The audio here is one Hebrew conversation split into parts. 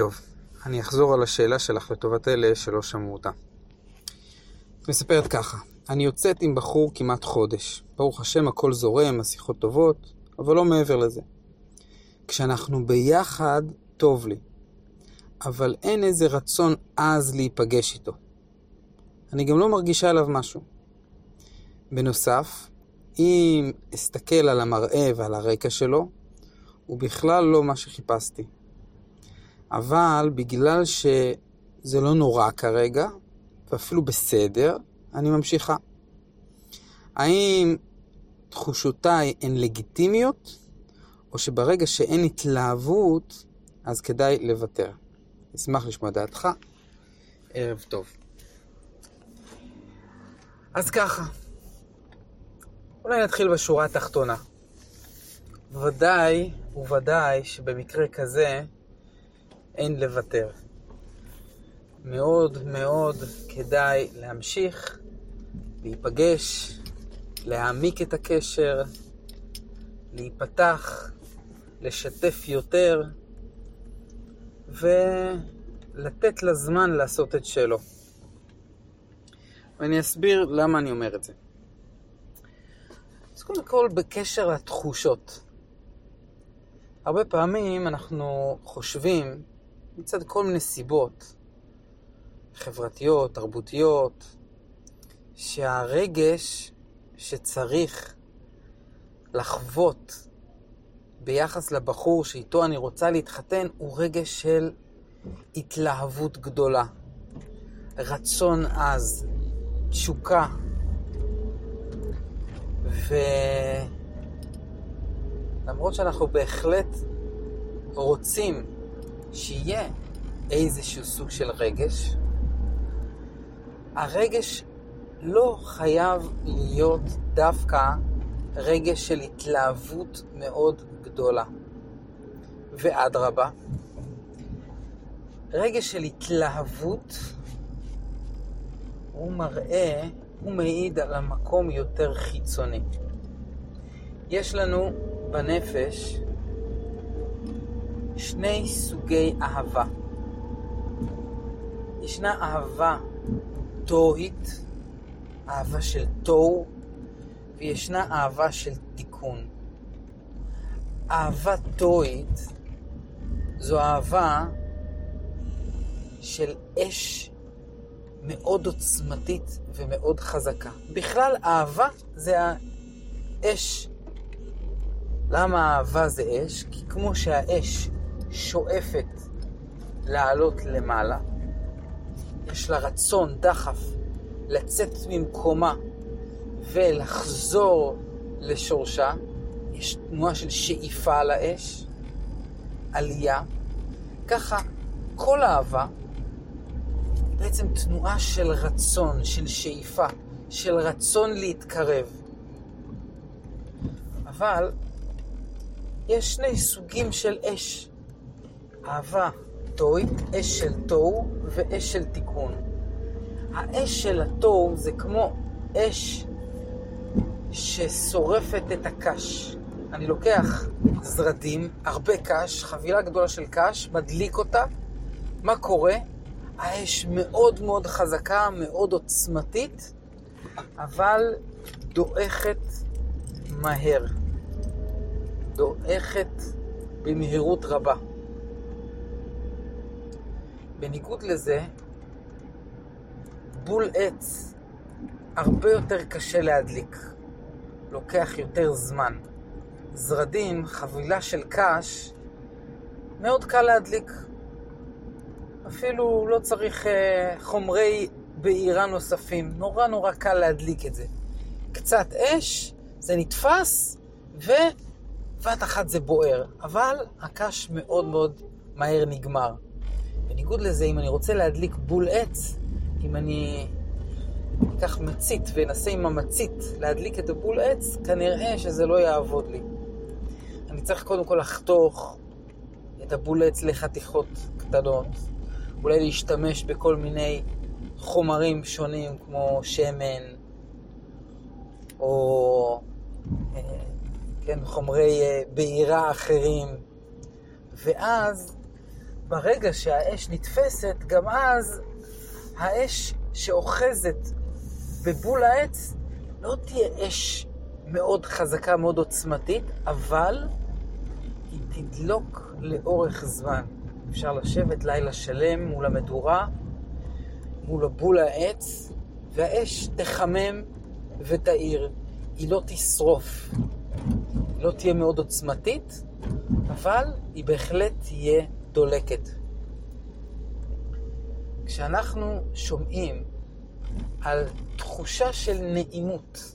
טוב, אני אחזור על השאלה שלך לטובת אלה שלא שמעו אותה. את מספרת ככה, אני יוצאת עם בחור כמעט חודש. ברוך השם הכל זורם, השיחות טובות, אבל לא מעבר לזה. כשאנחנו ביחד, טוב לי. אבל אין איזה רצון עז להיפגש איתו. אני גם לא מרגישה עליו משהו. בנוסף, אם אסתכל על המראה ועל הרקע שלו, הוא בכלל לא מה שחיפשתי. אבל בגלל שזה לא נורא כרגע, ואפילו בסדר, אני ממשיכה. האם תחושותיי הן לגיטימיות, או שברגע שאין התלהבות, אז כדאי לוותר? אשמח לשמוע דעתך. ערב טוב. אז ככה, אולי נתחיל בשורה התחתונה. ודאי וודאי שבמקרה כזה אין לוותר. מאוד מאוד כדאי להמשיך, להיפגש, להעמיק את הקשר, להיפתח, לשתף יותר ולתת לזמן לעשות את שלו. ואני אסביר למה אני אומר את זה. אז קודם כל בקשר לתחושות. הרבה פעמים אנחנו חושבים, מצד כל מיני סיבות, חברתיות, תרבותיות, שהרגש שצריך לחוות ביחס לבחור שאיתו אני רוצה להתחתן הוא רגש של התלהבות גדולה, רצון עז, תשוקה. ולמרות שאנחנו בהחלט רוצים שיהיה איזשהו סוג של רגש, הרגש לא חייב להיות דווקא רגש של התלהבות מאוד גדולה. ואדרבה, רגש של התלהבות הוא מראה, הוא מעיד על המקום יותר חיצוני. יש לנו בנפש שני סוגי אהבה. ישנה אהבה תוהית, אהבה של תוהו, וישנה אהבה של תיקון. אהבה תוהית זו אהבה של אש מאוד עוצמתית ומאוד חזקה. בכלל, אהבה זה האש. למה אהבה זה אש? כי כמו שהאש שואפת לעלות למעלה, יש לה רצון, דחף, לצאת ממקומה ולחזור לשורשה. יש תנועה של שאיפה על האש, עלייה. ככה כל אהבה בעצם תנועה של רצון, של שאיפה, של רצון להתקרב. אבל יש שני סוגים של אש. אהבה תוהית, אש של תוהו ואש של תיקון. האש של התוהו זה כמו אש ששורפת את הקש. אני לוקח זרדים, הרבה קש, חבילה גדולה של קש, מדליק אותה. מה קורה? האש מאוד מאוד חזקה, מאוד עוצמתית, אבל דועכת מהר. דועכת במהירות רבה. בניגוד לזה, בול עץ הרבה יותר קשה להדליק. לוקח יותר זמן. זרדים, חבילה של קש, מאוד קל להדליק. אפילו לא צריך אה, חומרי בעירה נוספים. נורא נורא קל להדליק את זה. קצת אש, זה נתפס, ובת אחת זה בוער. אבל הקש מאוד מאוד מהר נגמר. בניגוד לזה, אם אני רוצה להדליק בול עץ, אם אני אקח מצית ואנסה עם המצית להדליק את הבול עץ, כנראה שזה לא יעבוד לי. אני צריך קודם כל לחתוך את הבול עץ לחתיכות קטנות, אולי להשתמש בכל מיני חומרים שונים כמו שמן, או אה, כן, חומרי אה, בעירה אחרים, ואז ברגע שהאש נתפסת, גם אז האש שאוחזת בבול העץ לא תהיה אש מאוד חזקה, מאוד עוצמתית, אבל היא תדלוק לאורך זמן. אפשר לשבת לילה שלם מול המדורה, מול בול העץ, והאש תחמם ותאיר. היא לא תשרוף. היא לא תהיה מאוד עוצמתית, אבל היא בהחלט תהיה דולקת. כשאנחנו שומעים על תחושה של נעימות,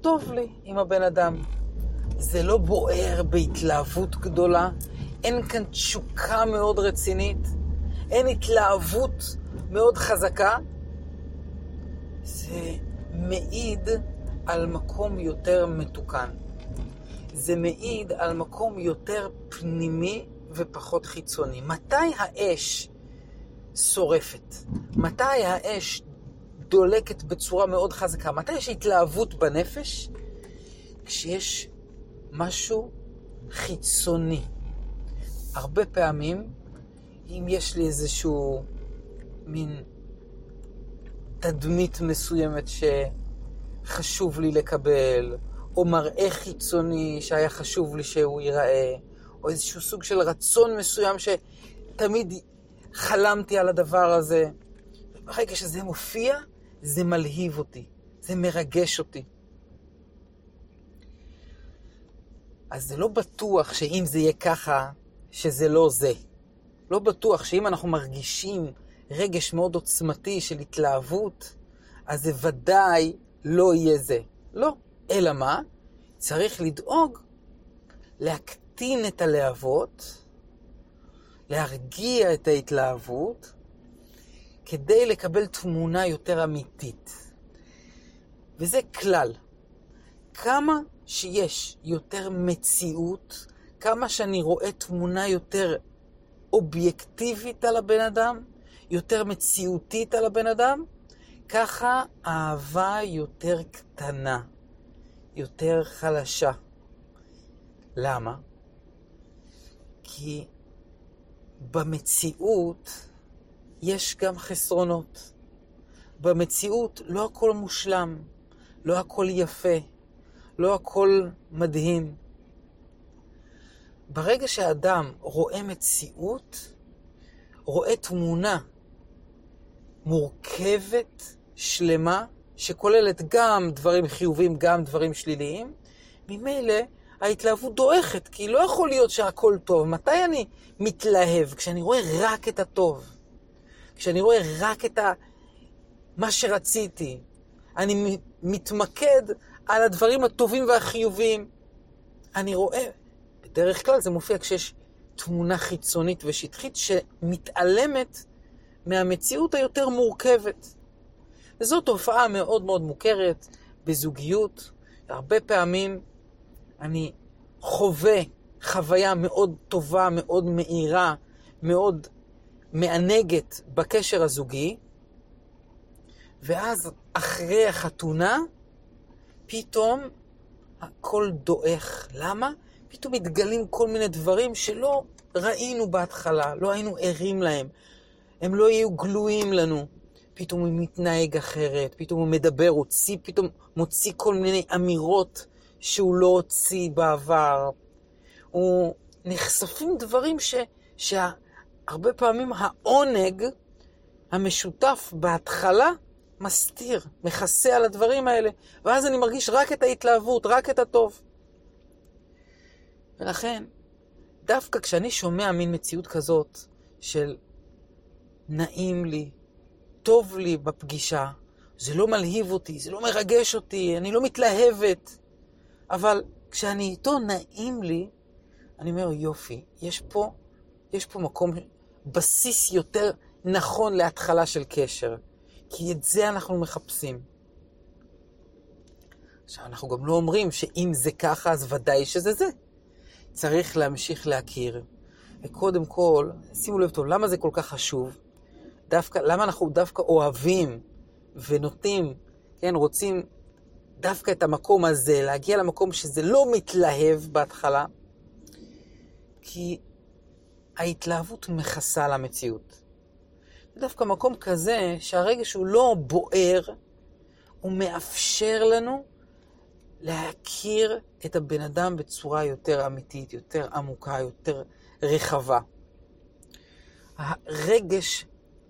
טוב לי עם הבן אדם, זה לא בוער בהתלהבות גדולה, אין כאן תשוקה מאוד רצינית, אין התלהבות מאוד חזקה, זה מעיד על מקום יותר מתוקן. זה מעיד על מקום יותר פנימי ופחות חיצוני. מתי האש שורפת? מתי האש דולקת בצורה מאוד חזקה? מתי יש התלהבות בנפש? כשיש משהו חיצוני. הרבה פעמים, אם יש לי איזשהו מין תדמית מסוימת שחשוב לי לקבל, או מראה חיצוני שהיה חשוב לי שהוא ייראה, או איזשהו סוג של רצון מסוים שתמיד חלמתי על הדבר הזה. ברגע שזה מופיע, זה מלהיב אותי, זה מרגש אותי. אז זה לא בטוח שאם זה יהיה ככה, שזה לא זה. לא בטוח שאם אנחנו מרגישים רגש מאוד עוצמתי של התלהבות, אז זה ודאי לא יהיה זה. לא. אלא מה? צריך לדאוג להקטין את הלהבות, להרגיע את ההתלהבות, כדי לקבל תמונה יותר אמיתית. וזה כלל. כמה שיש יותר מציאות, כמה שאני רואה תמונה יותר אובייקטיבית על הבן אדם, יותר מציאותית על הבן אדם, ככה אהבה יותר קטנה, יותר חלשה. למה? כי במציאות יש גם חסרונות. במציאות לא הכל מושלם, לא הכל יפה, לא הכל מדהים. ברגע שאדם רואה מציאות, רואה תמונה מורכבת, שלמה, שכוללת גם דברים חיוביים, גם דברים שליליים, ממילא ההתלהבות דועכת, כי לא יכול להיות שהכל טוב. מתי אני מתלהב? כשאני רואה רק את הטוב. כשאני רואה רק את ה... מה שרציתי. אני מתמקד על הדברים הטובים והחיוביים. אני רואה, בדרך כלל זה מופיע כשיש תמונה חיצונית ושטחית שמתעלמת מהמציאות היותר מורכבת. וזו תופעה מאוד מאוד מוכרת בזוגיות. הרבה פעמים אני חווה חוויה מאוד טובה, מאוד מהירה, מאוד מענגת בקשר הזוגי, ואז אחרי החתונה, פתאום הכל דועך. למה? פתאום מתגלים כל מיני דברים שלא ראינו בהתחלה, לא היינו ערים להם. הם לא יהיו גלויים לנו. פתאום הוא מתנהג אחרת, פתאום הוא מדבר, הוציא, פתאום מוציא כל מיני אמירות שהוא לא הוציא בעבר. הוא נחשפים דברים ש, שהרבה פעמים העונג המשותף בהתחלה מסתיר, מכסה על הדברים האלה, ואז אני מרגיש רק את ההתלהבות, רק את הטוב. ולכן, דווקא כשאני שומע מין מציאות כזאת של נעים לי, טוב לי בפגישה, זה לא מלהיב אותי, זה לא מרגש אותי, אני לא מתלהבת. אבל כשאני איתו נעים לי, אני אומר, יופי, יש פה, יש פה מקום, בסיס יותר נכון להתחלה של קשר. כי את זה אנחנו מחפשים. עכשיו, אנחנו גם לא אומרים שאם זה ככה, אז ודאי שזה זה. צריך להמשיך להכיר. וקודם כל, שימו לב טוב, למה זה כל כך חשוב? דווקא, למה אנחנו דווקא אוהבים ונוטים, כן, רוצים דווקא את המקום הזה, להגיע למקום שזה לא מתלהב בהתחלה? כי ההתלהבות מכסה על המציאות. דווקא מקום כזה, שהרגש הוא לא בוער, הוא מאפשר לנו להכיר את הבן אדם בצורה יותר אמיתית, יותר עמוקה, יותר רחבה. הרגש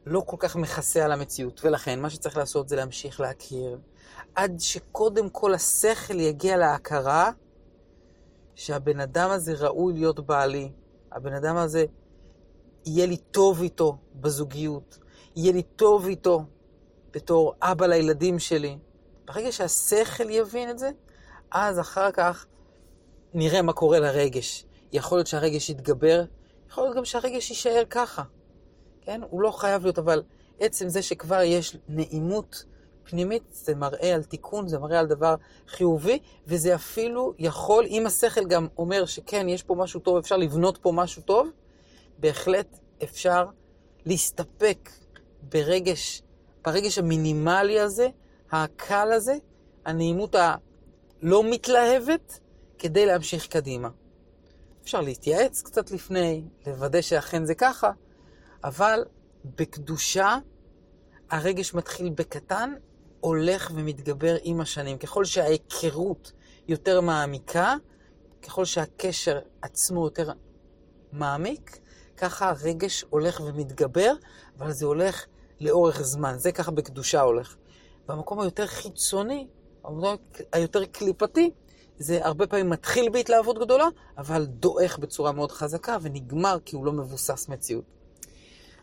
לא כל כך מכסה על המציאות, ולכן מה שצריך לעשות זה להמשיך להכיר, עד שקודם כל השכל יגיע להכרה שהבן אדם הזה ראוי להיות בעלי, הבן אדם הזה יהיה לי טוב איתו בזוגיות, יהיה לי טוב איתו בתור אבא לילדים שלי. ברגע שהשכל יבין את זה, אז אחר כך נראה מה קורה לרגש. יכול להיות שהרגש יתגבר, יכול להיות גם שהרגש יישאר ככה. כן? הוא לא חייב להיות, אבל עצם זה שכבר יש נעימות פנימית, זה מראה על תיקון, זה מראה על דבר חיובי, וזה אפילו יכול, אם השכל גם אומר שכן, יש פה משהו טוב, אפשר לבנות פה משהו טוב, בהחלט אפשר להסתפק ברגש, ברגש המינימלי הזה, הקל הזה, הנעימות הלא מתלהבת, כדי להמשיך קדימה. אפשר להתייעץ קצת לפני, לוודא שאכן זה ככה, אבל בקדושה הרגש מתחיל בקטן, הולך ומתגבר עם השנים. ככל שההיכרות יותר מעמיקה, ככל שהקשר עצמו יותר מעמיק, ככה הרגש הולך ומתגבר, אבל זה הולך לאורך זמן. זה ככה בקדושה הולך. במקום היותר חיצוני, היותר קליפתי, זה הרבה פעמים מתחיל בהתלהבות גדולה, אבל דועך בצורה מאוד חזקה ונגמר כי הוא לא מבוסס מציאות.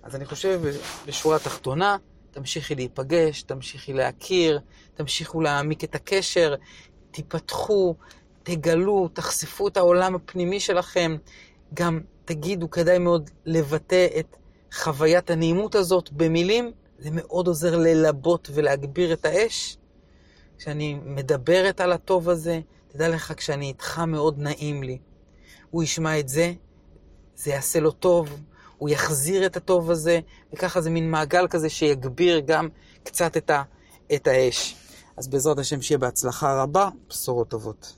אז אני חושב, בשורה התחתונה, תמשיכי להיפגש, תמשיכי להכיר, תמשיכו להעמיק את הקשר, תיפתחו, תגלו, תחשפו את העולם הפנימי שלכם. גם תגידו, כדאי מאוד לבטא את חוויית הנעימות הזאת במילים. זה מאוד עוזר ללבות ולהגביר את האש. כשאני מדברת על הטוב הזה, תדע לך, כשאני איתך מאוד נעים לי. הוא ישמע את זה, זה יעשה לו טוב, הוא יחזיר את הטוב הזה, וככה זה מין מעגל כזה שיגביר גם קצת את, ה, את האש. אז בעזרת השם שיהיה בהצלחה רבה, בשורות טובות.